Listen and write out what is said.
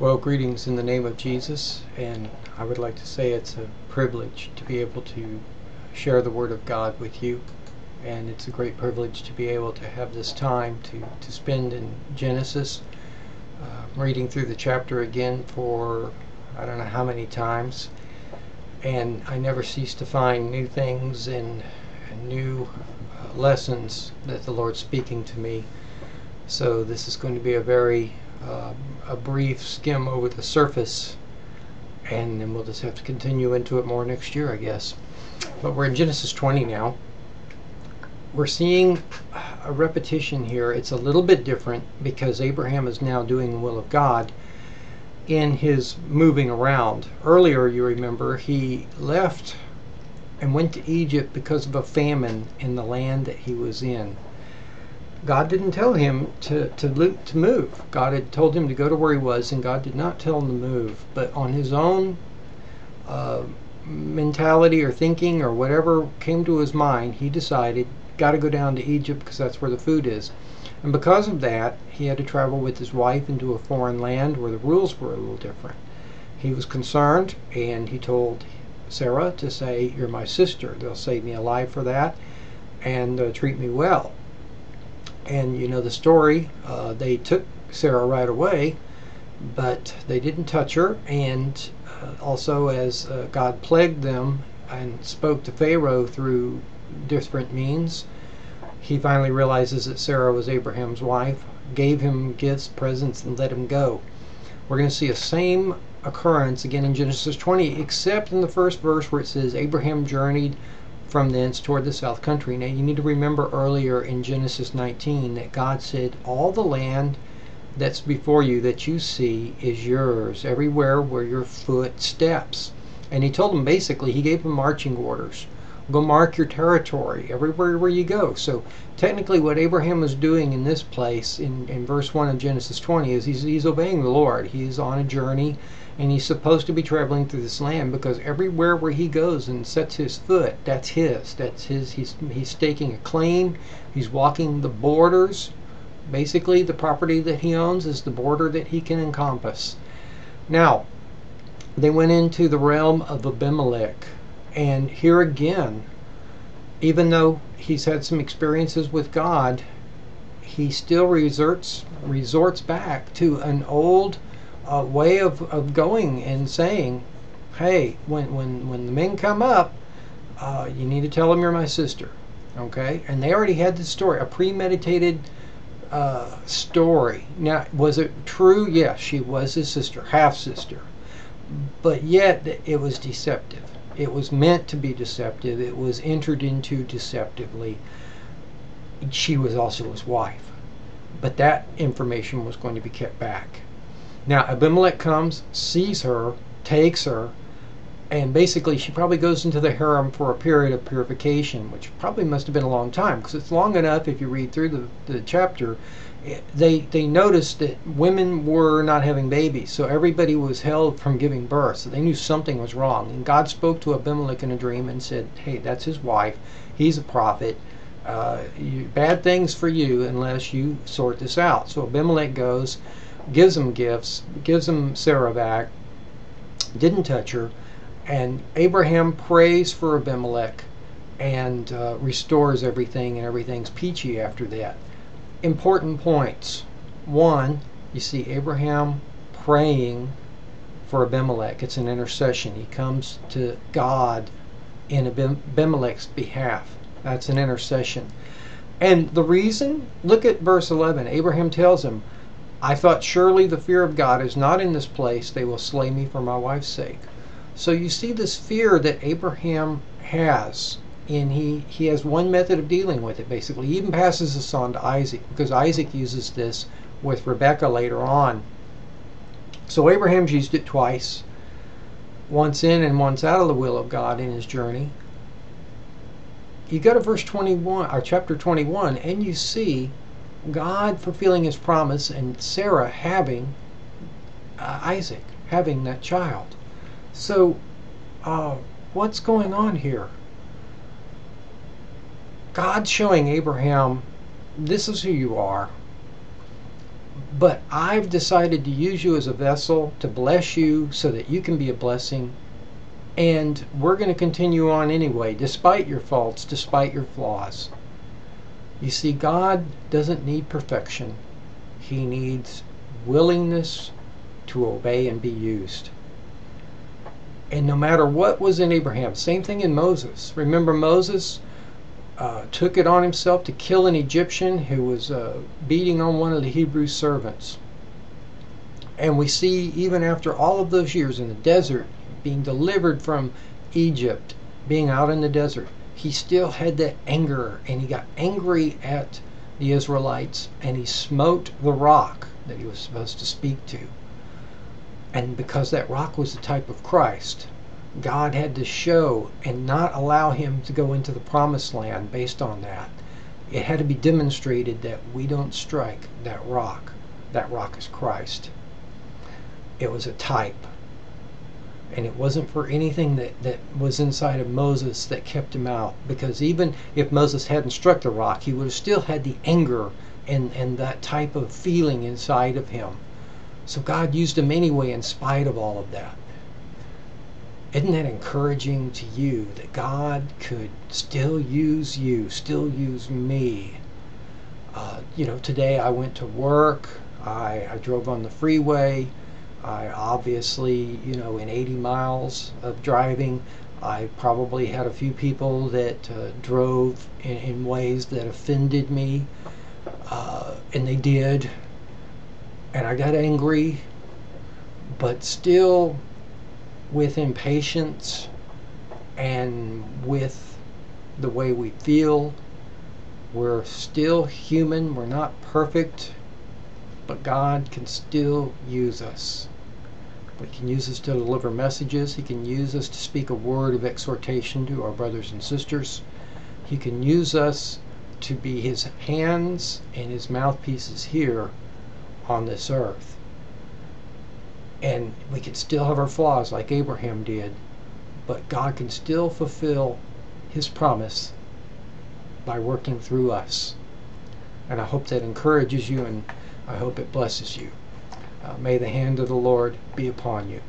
Well, greetings in the name of Jesus, and I would like to say it's a privilege to be able to share the Word of God with you, and it's a great privilege to be able to have this time to, to spend in Genesis, uh, reading through the chapter again for I don't know how many times, and I never cease to find new things and, new uh, lessons that the Lord's speaking to me. So this is going to be a very uh, a brief skim over the surface, and then we'll just have to continue into it more next year, I guess. But we're in Genesis 20 now. We're seeing a repetition here. It's a little bit different because Abraham is now doing the will of God in his moving around. Earlier, you remember, he left and went to Egypt because of a famine in the land that he was in. God didn't tell him to, to, to move. God had told him to go to where he was, and God did not tell him to move. But on his own uh, mentality or thinking or whatever came to his mind, he decided, got to go down to Egypt because that's where the food is. And because of that, he had to travel with his wife into a foreign land where the rules were a little different. He was concerned, and he told Sarah to say, You're my sister. They'll save me alive for that and uh, treat me well and you know the story. Uh, they took Sarah right away, but they didn't touch her. And uh, also, as uh, God plagued them and spoke to Pharaoh through different means, he finally realizes that Sarah was Abraham's wife, gave him gifts, presents, and let him go. We're going to see a same occurrence again in Genesis 20, except in the first verse where it says Abraham journeyed from thence toward the south country. Now you need to remember earlier in Genesis 19 that God said, All the land that's before you that you see is yours, everywhere where your foot steps. And he told them basically, he gave them marching orders. Go mark your territory everywhere where you go. So technically what Abraham is doing in this place in, in verse 1 of Genesis 20 is he's, he's obeying the Lord. He's on a journey and he's supposed to be traveling through this land because everywhere where he goes and sets his foot, that's his. That's his. He's he's staking a claim. He's walking the borders. Basically, the property that he owns is the border that he can encompass. Now, they went into the realm of Abimelech, and here again, even though he's had some experiences with God, he still resorts resorts back to an old a way of, of going and saying, hey, when, when, when the men come up, uh, you need to tell them you're my sister. Okay? And they already had the story, a premeditated uh, story. Now, was it true? Yes, she was his sister, half sister. But yet, it was deceptive. It was meant to be deceptive. It was entered into deceptively. She was also his wife. But that information was going to be kept back. Now Abimelech comes, sees her, takes her, and basically she probably goes into the harem for a period of purification, which probably must have been a long time because it's long enough if you read through the, the chapter. Eh, they they noticed that women were not having babies, so everybody was held from giving birth. So they knew something was wrong, and God spoke to Abimelech in a dream and said, "Hey, that's his wife. He's a prophet. Uh, you, bad things for you unless you sort this out." So Abimelech goes gives him gifts, gives him Sarah back, didn't touch her, and Abraham prays for Abimelech and uh, restores everything, and everything's peachy after that. Important points. One, you see Abraham praying for Abimelech. It's an intercession. He comes to God in Abimelech's behalf. That's an intercession. And the reason, look at verse 11. Abraham tells him, I thought, surely the fear of God is not in this place. They will slay me for my wife's sake. So you see this fear that Abraham has, and he, he has one method of dealing with it, basically. He even passes this on to Isaac, because Isaac uses this with Rebecca later on. So Abraham's used it twice, once in and once out of the will of God in his journey. You go to verse 21, or chapter 21, and you see God fulfilling his promise and Sarah having uh, Isaac, having that child. So, uh, what's going on here? God showing Abraham, this is who you are. but I've decided to use you as a vessel to bless you so that you can be a blessing. And we're going to continue on anyway, despite your faults, despite your flaws. You see, God doesn't need perfection, He needs willingness to obey and be used. And no matter what was in Abraham, same thing in Moses. Remember, Moses uh, took it on himself to kill an Egyptian who was uh, beating on one of the Hebrew servants. And we see, even after all of those years in the desert, being delivered from Egypt, being out in the desert, he still had that anger and he got angry at the Israelites and he smote the rock that he was supposed to speak to. And because that rock was the type of Christ, God had to show and not allow him to go into the promised land based on that. It had to be demonstrated that we don't strike that rock. That rock is Christ. It was a type. And it wasn't for anything that, that was inside of Moses that kept him out. Because even if Moses hadn't struck the rock, he would have still had the anger and, and that type of feeling inside of him. So God used him anyway in spite of all of that. Isn't that encouraging to you that God could still use you, still use me? Uh, you know, today I went to work, I, I drove on the freeway, I obviously, you know, in 80 miles of driving, I probably had a few people that uh, drove in, in, ways that offended me, uh, and they did. And I got angry, but still, with impatience and with the way we feel, we're still human, we're not perfect, but God can still use us. He can use us to deliver messages. He can use us to speak a word of exhortation to our brothers and sisters. He can use us to be his hands and his mouthpieces here on this earth. And we can still have our flaws like Abraham did, but God can still fulfill his promise by working through us. And I hope that encourages you and I hope it blesses you. Uh, may the hand of the Lord be upon you.